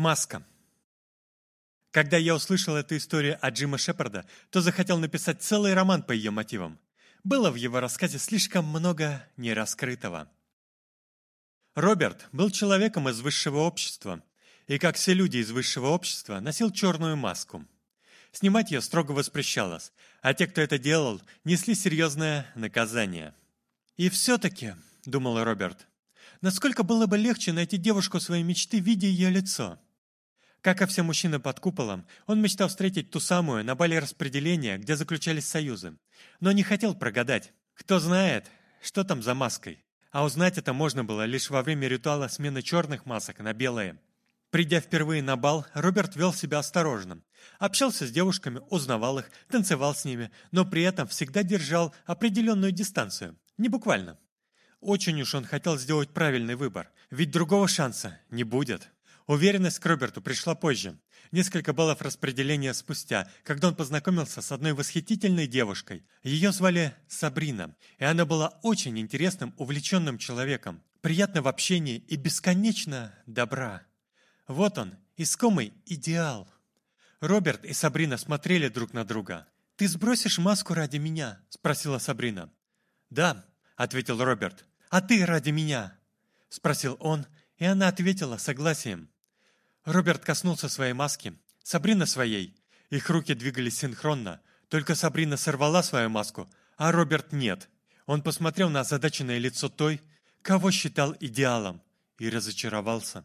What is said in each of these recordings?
Маска. Когда я услышал эту историю от Джима Шепарда, то захотел написать целый роман по ее мотивам. Было в его рассказе слишком много нераскрытого. Роберт был человеком из высшего общества, и, как все люди из высшего общества, носил черную маску. Снимать ее строго воспрещалось, а те, кто это делал, несли серьезное наказание. «И все-таки», — думал Роберт, — «насколько было бы легче найти девушку своей мечты, видя ее лицо?» Как и все мужчины под куполом, он мечтал встретить ту самую на бале распределения, где заключались союзы. Но не хотел прогадать. Кто знает, что там за маской. А узнать это можно было лишь во время ритуала смены черных масок на белые. Придя впервые на бал, Роберт вел себя осторожно. Общался с девушками, узнавал их, танцевал с ними, но при этом всегда держал определенную дистанцию. Не буквально. Очень уж он хотел сделать правильный выбор, ведь другого шанса не будет. Уверенность к Роберту пришла позже, несколько баллов распределения спустя, когда он познакомился с одной восхитительной девушкой. Ее звали Сабрина, и она была очень интересным, увлеченным человеком, приятна в общении и бесконечно добра. Вот он, искомый идеал. Роберт и Сабрина смотрели друг на друга. «Ты сбросишь маску ради меня?» – спросила Сабрина. «Да», – ответил Роберт. «А ты ради меня?» – спросил он, и она ответила согласием. Роберт коснулся своей маски, Сабрина своей. Их руки двигались синхронно, только Сабрина сорвала свою маску, а Роберт нет. Он посмотрел на озадаченное лицо той, кого считал идеалом, и разочаровался.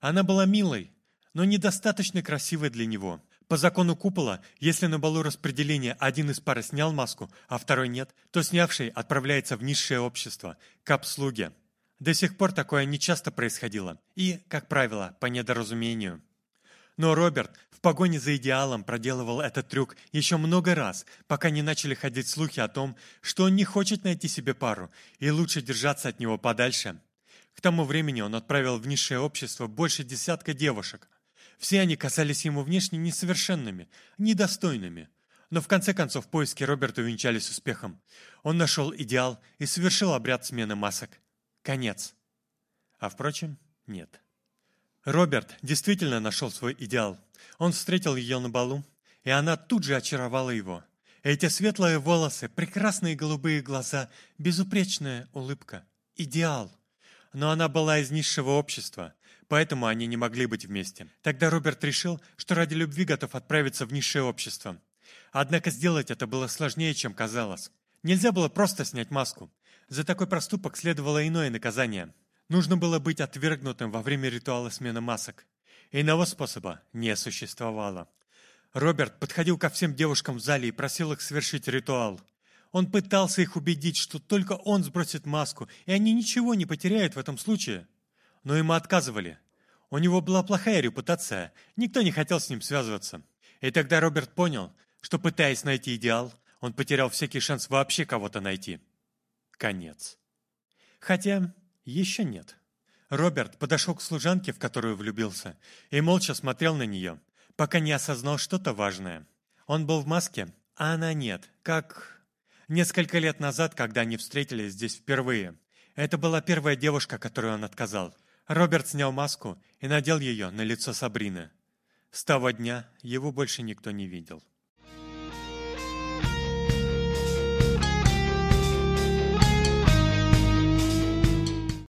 Она была милой, но недостаточно красивой для него. По закону купола, если на балу распределения один из пары снял маску, а второй нет, то снявший отправляется в низшее общество, к обслуге. До сих пор такое нечасто происходило, и, как правило, по недоразумению. Но Роберт в погоне за идеалом проделывал этот трюк еще много раз, пока не начали ходить слухи о том, что он не хочет найти себе пару, и лучше держаться от него подальше. К тому времени он отправил в низшее общество больше десятка девушек. Все они казались ему внешне несовершенными, недостойными. Но в конце концов поиски Роберта увенчались успехом. Он нашел идеал и совершил обряд смены масок. Конец. А впрочем, нет. Роберт действительно нашел свой идеал. Он встретил ее на балу, и она тут же очаровала его. Эти светлые волосы, прекрасные голубые глаза, безупречная улыбка. Идеал. Но она была из низшего общества, поэтому они не могли быть вместе. Тогда Роберт решил, что ради любви готов отправиться в низшее общество. Однако сделать это было сложнее, чем казалось. Нельзя было просто снять маску. За такой проступок следовало иное наказание. Нужно было быть отвергнутым во время ритуала смены масок. Иного способа не существовало. Роберт подходил ко всем девушкам в зале и просил их совершить ритуал. Он пытался их убедить, что только он сбросит маску, и они ничего не потеряют в этом случае. Но ему отказывали. У него была плохая репутация, никто не хотел с ним связываться. И тогда Роберт понял, что, пытаясь найти идеал, он потерял всякий шанс вообще кого-то найти. Конец. Хотя еще нет. Роберт подошел к служанке, в которую влюбился, и молча смотрел на нее, пока не осознал что-то важное. Он был в маске, а она нет, как... Несколько лет назад, когда они встретились здесь впервые. Это была первая девушка, которую он отказал. Роберт снял маску и надел ее на лицо Сабрины. С того дня его больше никто не видел.